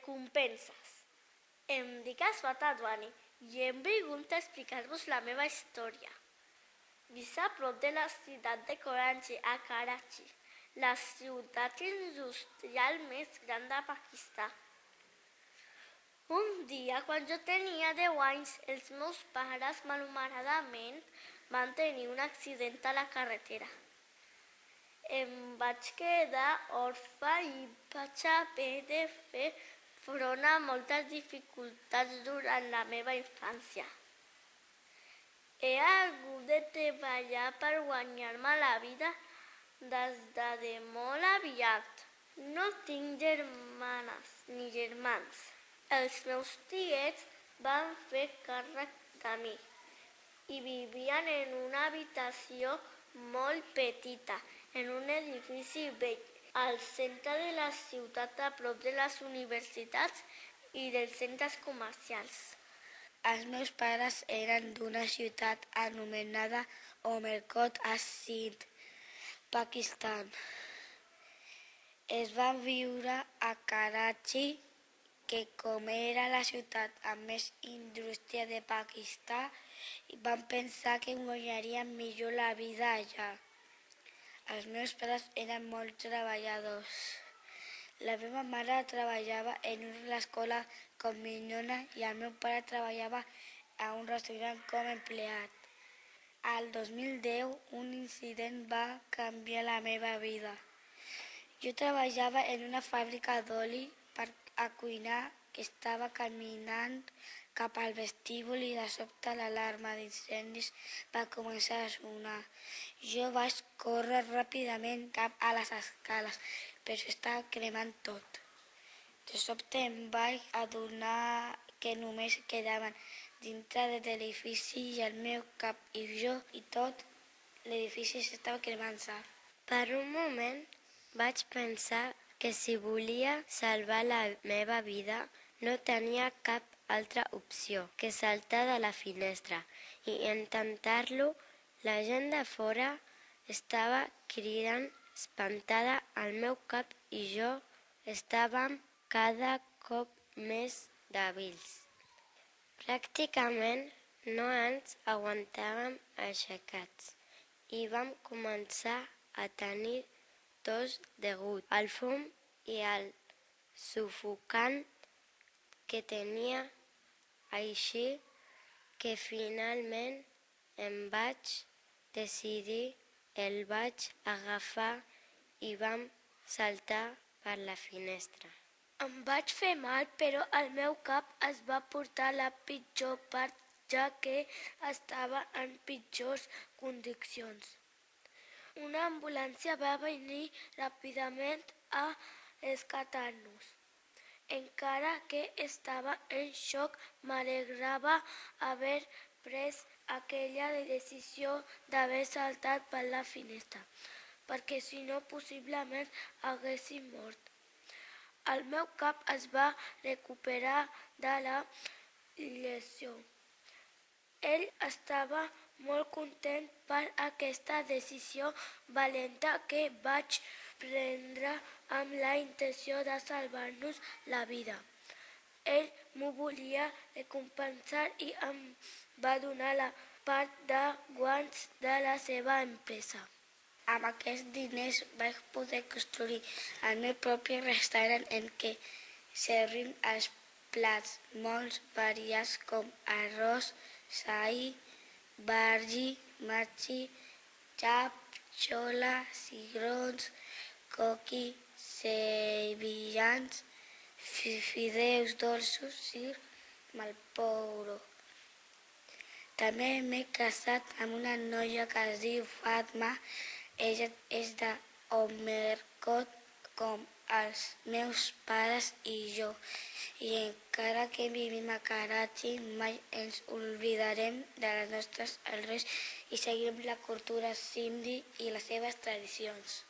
Recompenses. Em dic Asfat Adwani i hem vingut a explicar-vos la meva història. Visc a prop de la ciutat de Karachi, a Karachi, la ciutat industrial més gran de Pakistan. Un dia, quan jo tenia 10 anys, els meus pares malhumoradament van tenir un accident a la carretera. Em vaig quedar orfa i vaig haver de fer front a moltes dificultats durant la meva infància. He hagut de treballar per guanyar-me la vida des de, molt aviat. No tinc germanes ni germans. Els meus tiets van fer càrrec de mi i vivien en una habitació molt petita, en un edifici vell, al centre de la ciutat, a prop de les universitats i dels centres comercials. Els meus pares eren d'una ciutat anomenada Omerkot a Sindh, Pakistan. Es van viure a Karachi, que com era la ciutat amb més indústria de Pakistan, van pensar que guanyarien millor la vida allà. Els meus pares eren molt treballadors. La meva mare treballava en una escola com minyona i el meu pare treballava a un restaurant com empleat. Al 2010 un incident va canviar la meva vida. Jo treballava en una fàbrica d'oli per a cuinar que estava caminant cap al vestíbul i de sobte l'alarma d'incendis va començar a sonar. Jo vaig córrer ràpidament cap a les escales, però estava cremant tot. De sobte em vaig adonar que només quedaven dintre de l'edifici i el meu cap i jo i tot l'edifici s'estava cremant-se. Per un moment vaig pensar que si volia salvar la meva vida no tenia cap altra opció que saltar de la finestra i intentar-lo. La gent de fora estava cridant espantada al meu cap i jo estàvem cada cop més dèbils. Pràcticament no ens aguantàvem aixecats i vam començar a tenir tos degut al fum i al sufocant que tenia així que finalment em vaig decidir, el vaig agafar i vam saltar per la finestra. Em vaig fer mal, però el meu cap es va portar la pitjor part, ja que estava en pitjors condicions. Una ambulància va venir ràpidament a rescatar-nos. Encara que estava en xoc, m'alegrava haver pres aquella decisió d'haver saltat per la finestra, perquè si no possiblement haguéssim mort. El meu cap es va recuperar de la lesió. Ell estava molt content per aquesta decisió valenta que vaig prendre amb la intenció de salvar-nos la vida. Ell m'ho volia recompensar i em va donar la part de guants de la seva empresa. Amb aquests diners vaig poder construir el meu propi restaurant en què servim els plats molt variats com arròs, saí, bargi, marxi, xap, xola, cigrons, coqui, sevillans, fideus dolços i malpouro. També m'he casat amb una noia que es diu Fatma. Ella és de Omercot com els meus pares i jo. I encara que vivim a Karachi, mai ens oblidarem de les nostres arrels i seguirem la cultura sindhi i les seves tradicions.